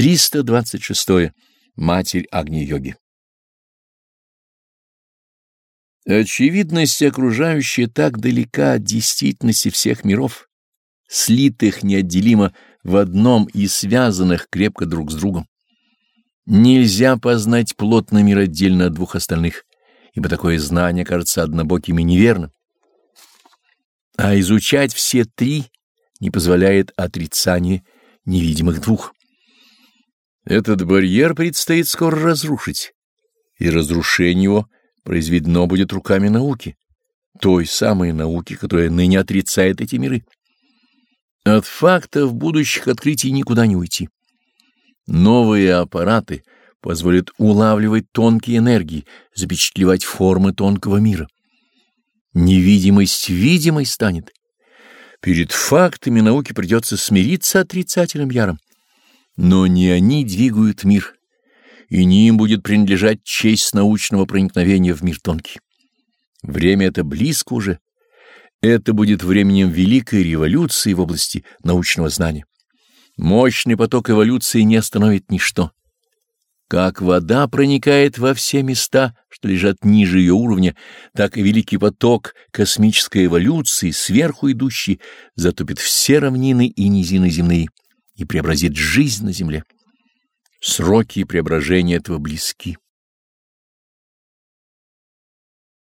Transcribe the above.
326. Матерь Агни-йоги. Очевидность окружающая так далека от действительности всех миров, слитых неотделимо в одном и связанных крепко друг с другом. Нельзя познать плотно мир отдельно от двух остальных, ибо такое знание кажется однобоким и неверным. А изучать все три не позволяет отрицание невидимых двух. Этот барьер предстоит скоро разрушить, и разрушение его произведено будет руками науки, той самой науки, которая ныне отрицает эти миры. От фактов будущих открытий никуда не уйти. Новые аппараты позволят улавливать тонкие энергии, запечатлевать формы тонкого мира. Невидимость видимой станет. Перед фактами науки придется смириться отрицательным яром. Но не они двигают мир, и не им будет принадлежать честь научного проникновения в мир тонкий. Время это близко уже. Это будет временем великой революции в области научного знания. Мощный поток эволюции не остановит ничто. Как вода проникает во все места, что лежат ниже ее уровня, так и великий поток космической эволюции, сверху идущий, затопит все равнины и низины земные и преобразит жизнь на земле. Сроки преображения этого близки.